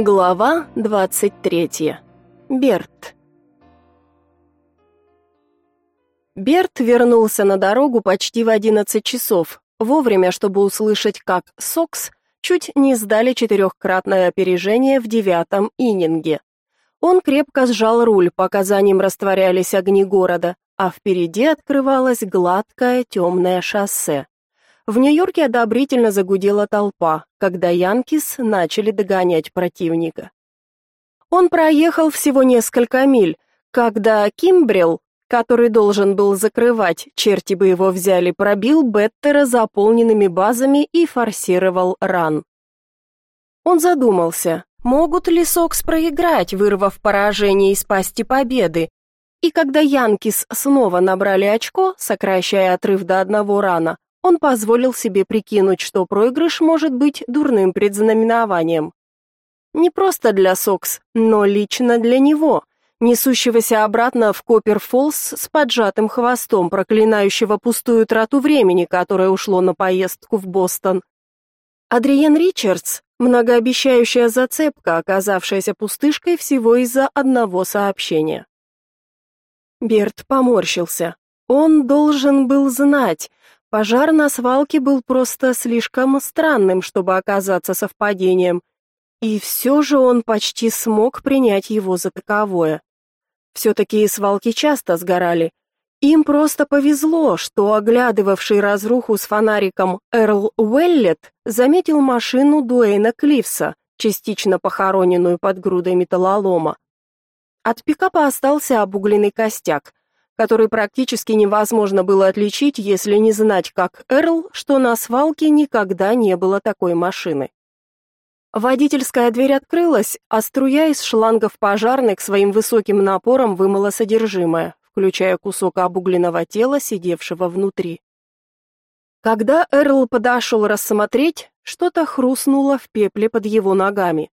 Глава 23. Берт. Берт вернулся на дорогу почти в 11 часов, вовремя, чтобы услышать, как Сокс чуть не сдали четырехкратное опережение в девятом ининге. Он крепко сжал руль, пока за ним растворялись огни города, а впереди открывалось гладкое темное шоссе. В Нью-Йорке одобрительно загудела толпа, когда Янкис начали догонять противника. Он проехал всего несколько миль, когда Кимбрил, который должен был закрывать, черти бы его взяли, пробил Беттера заполненными базами и форсировал ран. Он задумался, могут ли Сокс проиграть, вырвав поражение из пасти победы, и когда Янкис снова набрали очко, сокращая отрыв до одного рана, он позволил себе прикинуть, что проигрыш может быть дурным предзнаменованием. Не просто для Сокс, но лично для него, несущегося обратно в Копперфоллс с поджатым хвостом, проклинающего пустую трату времени, которое ушло на поездку в Бостон. Адриен Ричардс многообещающая зацепка, оказавшаяся пустышкой всего из-за одного сообщения. Берт поморщился. Он должен был знать, Пожар на свалке был просто слишком странным, чтобы оказаться совпадением, и все же он почти смог принять его за таковое. Все-таки свалки часто сгорали. Им просто повезло, что оглядывавший разруху с фонариком Эрл Уэллет заметил машину Дуэйна Клифса, частично похороненную под грудой металлолома. От пикапа остался обугленный костяк, который практически невозможно было отличить, если не знать, как Эрл, что на свалке никогда не было такой машины. Водительская дверь открылась, а струя из шлангов пожарных своим высоким напором вымыла содержимое, включая кусок обугленного тела, сидевшего внутри. Когда Эрл подошел рассмотреть, что-то хрустнуло в пепле под его ногами.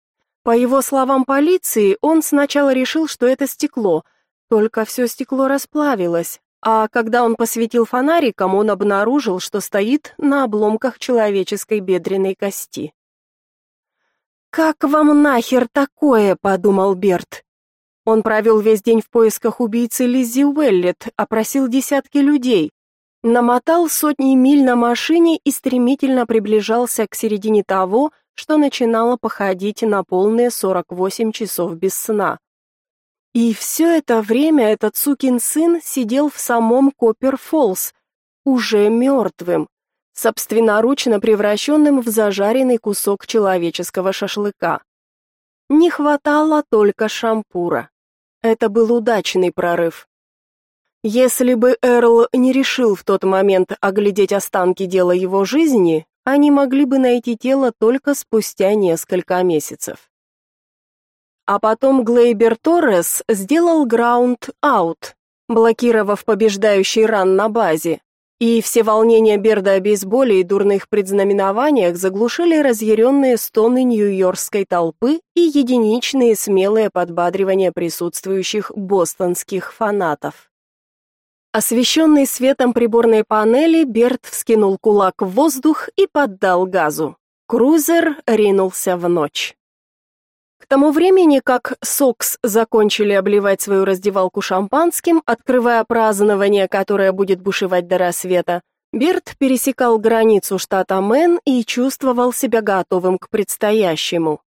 По его словам полиции, он сначала решил, что это стекло – только все стекло расплавилось, а когда он посветил фонариком, он обнаружил, что стоит на обломках человеческой бедренной кости. «Как вам нахер такое?» — подумал Берт. Он провел весь день в поисках убийцы Лиззи Уэллет, опросил десятки людей, намотал сотни миль на машине и стремительно приближался к середине того, что начинало походить на полные 48 часов без сна. И все это время этот сукин сын сидел в самом Коппер-Фоллс, уже мертвым, собственноручно превращенным в зажаренный кусок человеческого шашлыка. Не хватало только шампура. Это был удачный прорыв. Если бы Эрл не решил в тот момент оглядеть останки дела его жизни, они могли бы найти тело только спустя несколько месяцев. А потом Глейбер Торрес сделал граунд-аут, блокировав побеждающий ран на базе. И все волнения Берда о бейсболе и дурных предзнаменованиях заглушили разъяренные стоны нью-йоркской толпы и единичные смелые подбадривания присутствующих бостонских фанатов. Освещенный светом приборной панели, Берт вскинул кулак в воздух и поддал газу. Крузер ринулся в ночь. Тому времени, как Сокс закончили обливать свою раздевалку шампанским, открывая празднование, которое будет бушевать до рассвета, Берт пересекал границу штата Мэн и чувствовал себя готовым к предстоящему.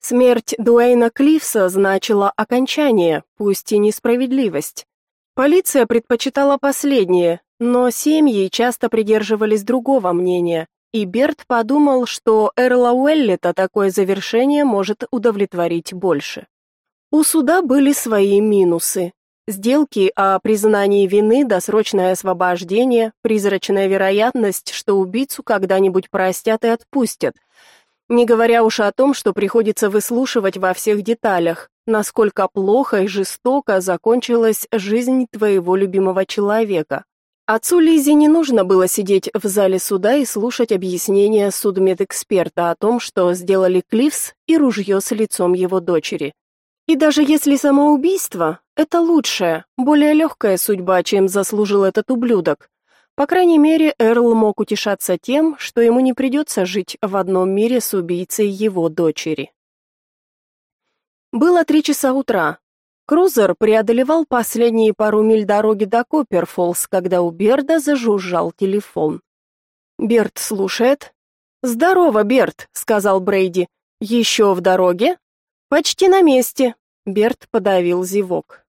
Смерть Дуэйна Клифса значила окончание, пусть и несправедливость. Полиция предпочитала последнее, но семьи часто придерживались другого мнения, и Берт подумал, что Эрла Уэллета такое завершение может удовлетворить больше. У суда были свои минусы. Сделки о признании вины, досрочное освобождение, призрачная вероятность, что убийцу когда-нибудь простят и отпустят. Не говоря уж о том, что приходится выслушивать во всех деталях, насколько плохо и жестоко закончилась жизнь твоего любимого человека. Отцу Лизе не нужно было сидеть в зале суда и слушать объяснения судмедэксперта о том, что сделали Клифс и ружье с лицом его дочери. И даже если самоубийство это лучшая, более легкая судьба, чем заслужил этот ублюдок. По крайней мере, Эрл мог утешаться тем, что ему не придется жить в одном мире с убийцей его дочери. Было три часа утра. Крузер преодолевал последние пару миль дороги до Копперфоллс, когда у Берда зажужжал телефон. Берт слушает. «Здорово, Берт», — сказал Брейди. «Еще в дороге?» «Почти на месте», — Берт подавил зевок.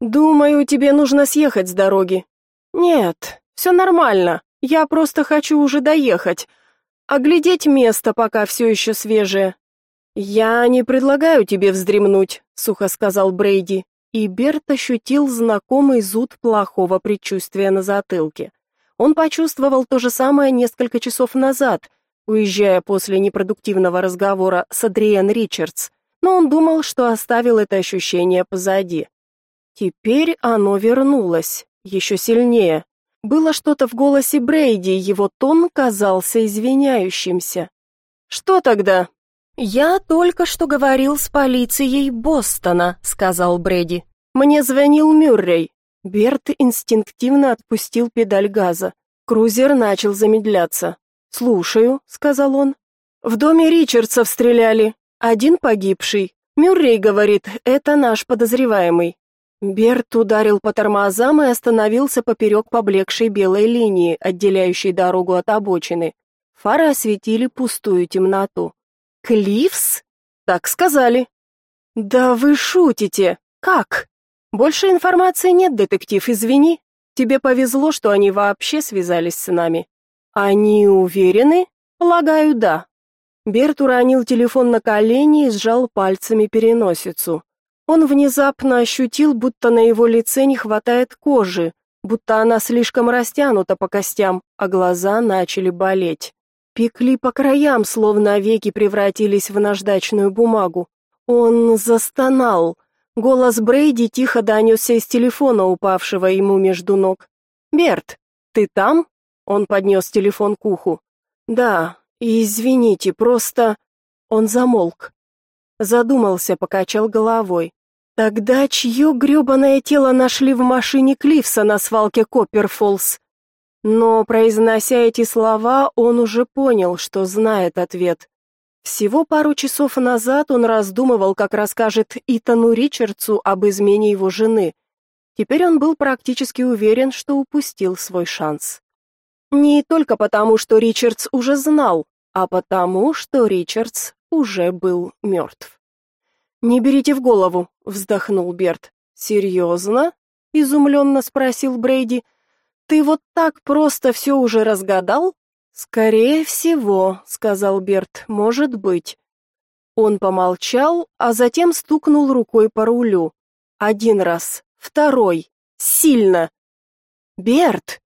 «Думаю, тебе нужно съехать с дороги». «Нет, все нормально. Я просто хочу уже доехать. Оглядеть место, пока все еще свежее. «Я не предлагаю тебе вздремнуть», — сухо сказал Брейди, и Берт ощутил знакомый зуд плохого предчувствия на затылке. Он почувствовал то же самое несколько часов назад, уезжая после непродуктивного разговора с Адриен Ричардс, но он думал, что оставил это ощущение позади. Теперь оно вернулось, еще сильнее. Было что-то в голосе Брейди, его тон казался извиняющимся. «Что тогда?» «Я только что говорил с полицией Бостона», — сказал Брэди. «Мне звонил Мюррей». Берт инстинктивно отпустил педаль газа. Крузер начал замедляться. «Слушаю», — сказал он. «В доме Ричардсов стреляли. Один погибший. Мюррей говорит, это наш подозреваемый». Берт ударил по тормозам и остановился поперек поблекшей белой линии, отделяющей дорогу от обочины. Фары осветили пустую темноту. Клифс? Так сказали. Да вы шутите. Как? Больше информации нет, детектив, извини. Тебе повезло, что они вообще связались с нами. Они уверены? Полагаю, да. Берт уронил телефон на колени и сжал пальцами переносицу. Он внезапно ощутил, будто на его лице не хватает кожи, будто она слишком растянута по костям, а глаза начали болеть. Пекли по краям, словно веки превратились в наждачную бумагу. Он застонал. Голос Брейди тихо донесся из телефона, упавшего ему между ног. «Берт, ты там?» Он поднес телефон к уху. «Да, извините, просто...» Он замолк. Задумался, покачал головой. «Тогда чье грёбаное тело нашли в машине Клифса на свалке Копперфоллс?» Но, произнося эти слова, он уже понял, что знает ответ. Всего пару часов назад он раздумывал, как расскажет Итану Ричардсу об измене его жены. Теперь он был практически уверен, что упустил свой шанс. Не только потому, что Ричардс уже знал, а потому, что Ричардс уже был мертв. «Не берите в голову», — вздохнул Берт. «Серьезно?» — изумленно спросил Брейди. Ты вот так просто все уже разгадал? Скорее всего, сказал Берт. Может быть. Он помолчал, а затем стукнул рукой по рулю. Один раз, второй, сильно. Берт,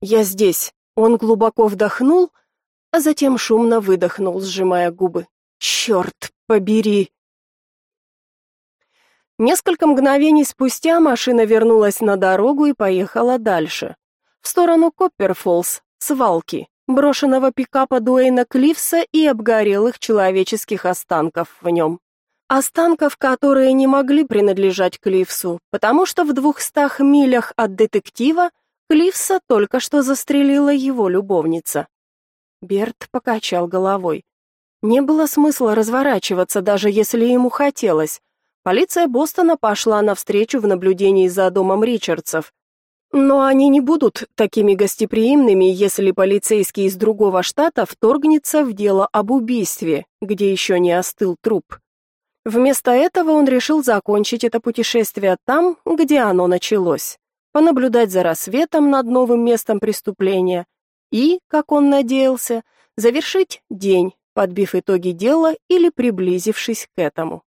я здесь. Он глубоко вдохнул, а затем шумно выдохнул, сжимая губы. Черт побери. Несколько мгновений спустя машина вернулась на дорогу и поехала дальше в сторону Копперфоллс, свалки, брошенного пикапа Дуэйна Клифса и обгорелых человеческих останков в нем. Останков, которые не могли принадлежать Клифсу, потому что в двухстах милях от детектива Клифса только что застрелила его любовница. Берт покачал головой. Не было смысла разворачиваться, даже если ему хотелось. Полиция Бостона пошла навстречу в наблюдении за домом Ричардсов, но они не будут такими гостеприимными, если полицейский из другого штата вторгнется в дело об убийстве, где еще не остыл труп. Вместо этого он решил закончить это путешествие там, где оно началось, понаблюдать за рассветом над новым местом преступления и, как он надеялся, завершить день, подбив итоги дела или приблизившись к этому.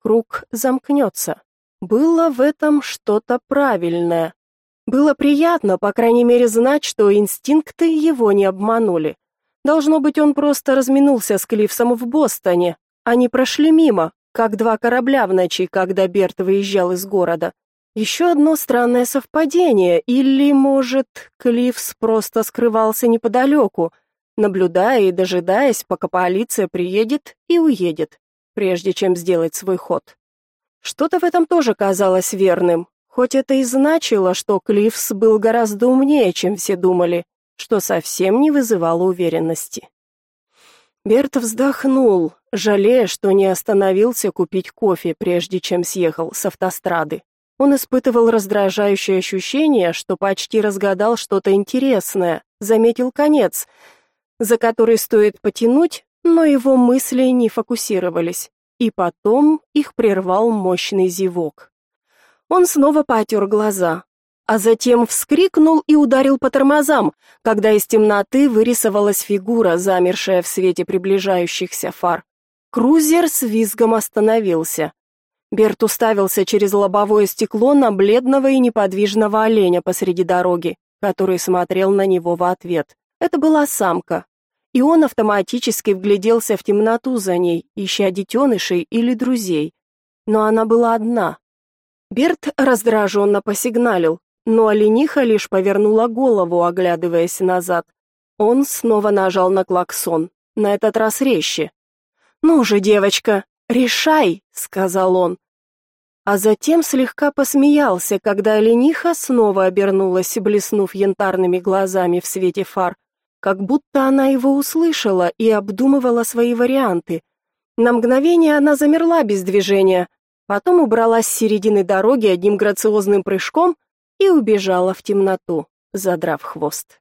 Круг замкнется. Было в этом что-то правильное. Было приятно, по крайней мере, знать, что инстинкты его не обманули. Должно быть, он просто разминулся с Клифсом в Бостоне. Они прошли мимо, как два корабля в ночи, когда Берт выезжал из города. Еще одно странное совпадение, или, может, Клифс просто скрывался неподалеку, наблюдая и дожидаясь, пока полиция приедет и уедет, прежде чем сделать свой ход. Что-то в этом тоже казалось верным, Хоть это и значило, что Клифс был гораздо умнее, чем все думали, что совсем не вызывало уверенности. Берт вздохнул, жалея, что не остановился купить кофе, прежде чем съехал с автострады. Он испытывал раздражающее ощущение, что почти разгадал что-то интересное, заметил конец, за который стоит потянуть, но его мысли не фокусировались, и потом их прервал мощный зевок. Он снова потер глаза, а затем вскрикнул и ударил по тормозам, когда из темноты вырисовалась фигура, замершая в свете приближающихся фар. Крузер с визгом остановился. Берт уставился через лобовое стекло на бледного и неподвижного оленя посреди дороги, который смотрел на него в ответ. Это была самка, и он автоматически вгляделся в темноту за ней, ища детенышей или друзей. Но она была одна. Берт раздраженно посигналил, но олениха лишь повернула голову, оглядываясь назад. Он снова нажал на клаксон, на этот раз резче. «Ну же, девочка, решай!» — сказал он. А затем слегка посмеялся, когда олениха снова обернулась, блеснув янтарными глазами в свете фар, как будто она его услышала и обдумывала свои варианты. На мгновение она замерла без движения, потом убралась с середины дороги одним грациозным прыжком и убежала в темноту, задрав хвост.